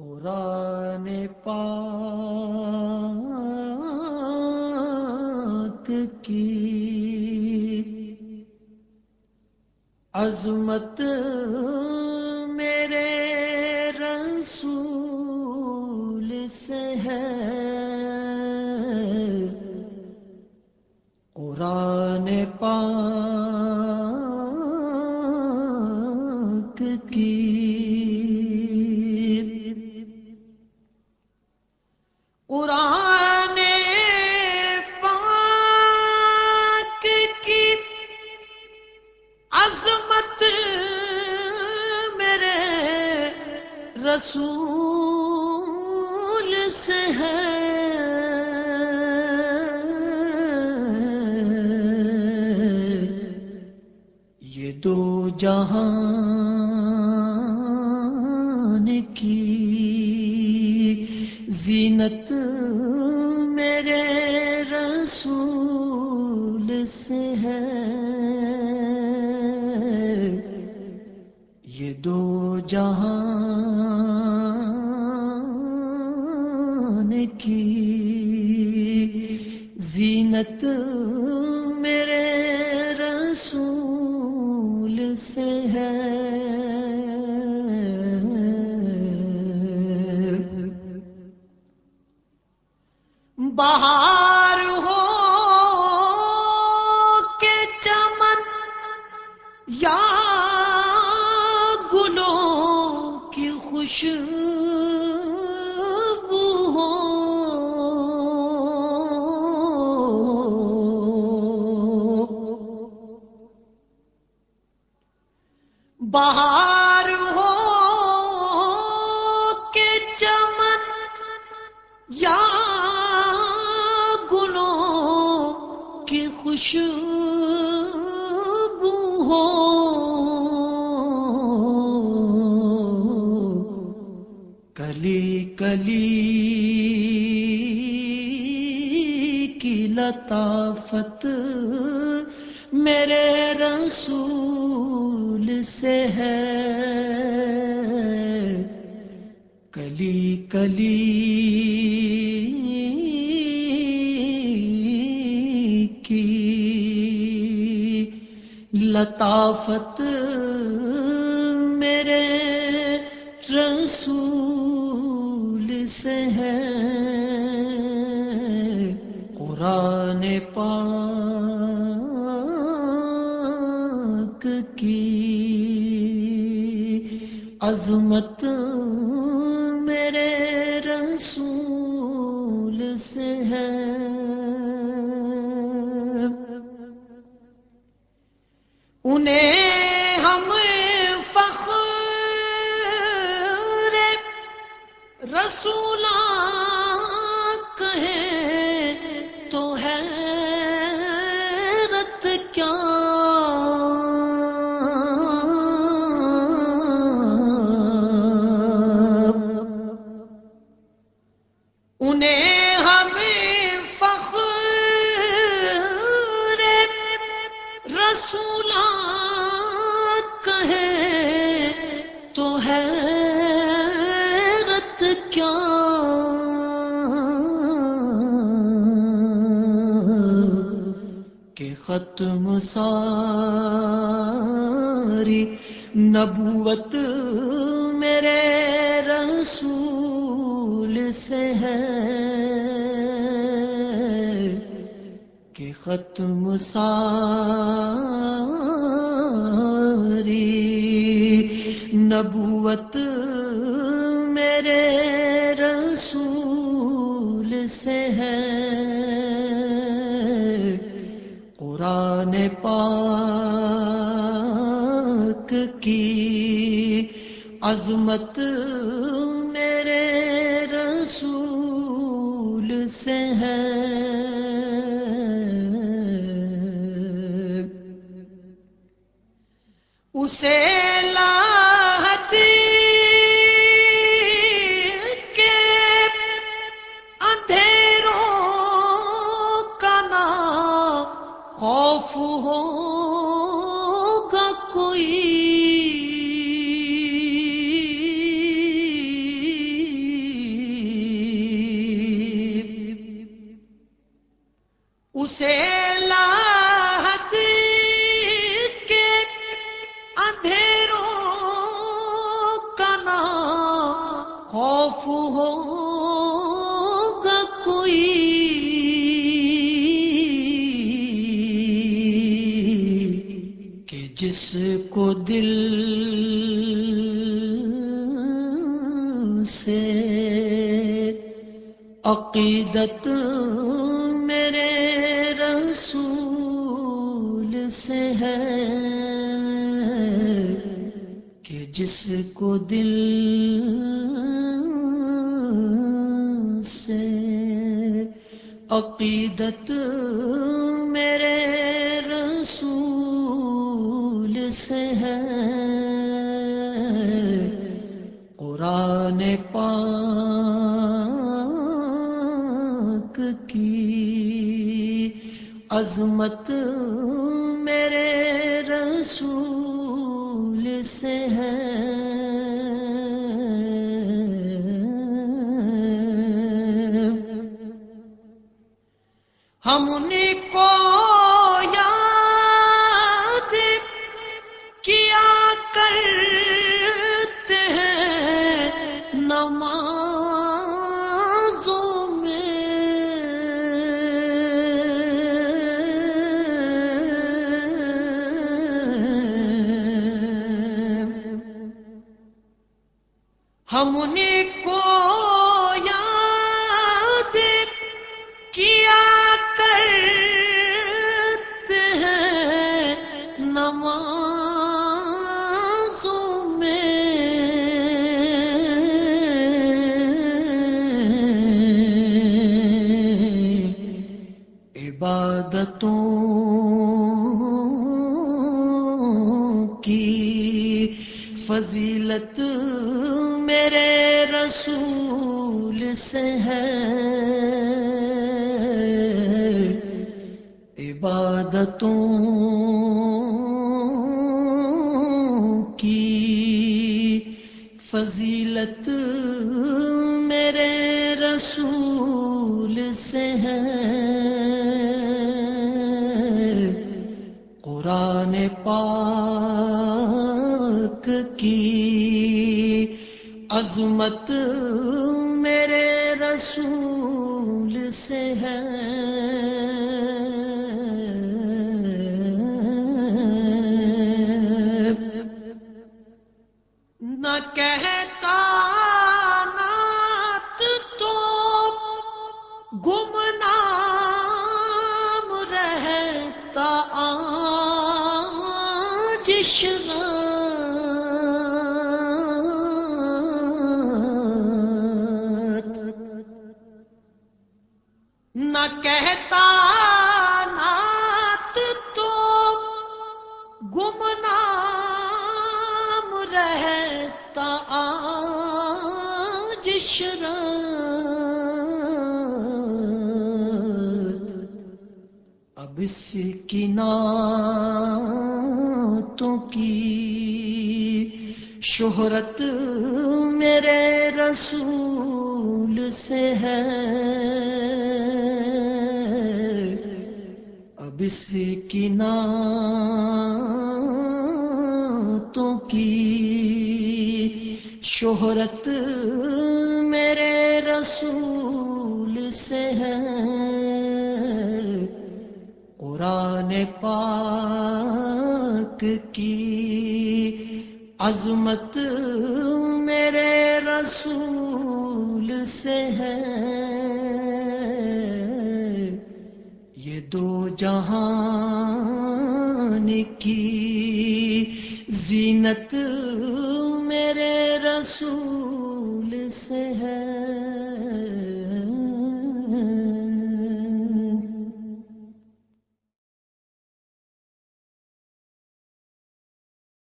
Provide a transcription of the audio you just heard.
قرآن پاک کی عظمت میرے رسول سے ہے۔ رسول سے ہے۔ یہ دو جہان کی زینت میرے رسول سے ہے۔ یہ دو جہان بہار ہو کے چمن یا گلوں کی خوشبو ہو۔ بہار کی خوشبو ہو۔ کلی کلی کی لطافت میرے رسول سے ہے۔ کلی کلی لطافت میرے رسول سے ہے۔ قرآن پاک کی عظمت میرے رسول سے ہے۔ ساری نبوت میرے رسول سے ہے کہ ختم ساری نبوت میرے رسول سے ہے قرآن پاک کی عظمت میرے رسول سے ہے۔ اسے خوف ہوگا کوئی کو دل سے عقیدت میرے رسول سے ہے کہ جس کو دل سے عقیدت میرے سے ہے۔ قرآن پاک کی عظمت میرے رسول سے ہے۔ ہم نے کو ہم انہیں رسول سے ہے۔ عبادتوں کی فضیلت میرے رسول سے ہے۔ قرآن پاک کی عظمت رسول سے ہے۔ نہ کہتا نات تو گمنام رہتا آج شرط آج اب اس کی نعتوں کی شہرت میرے رسول سے ہے۔ اب اس کی نعتوں کی شہرت رسول سے ہے۔ قرآن پاک کی عظمت میرے رسول سے ہے۔ یہ دو جہان کی زینت میرے رسول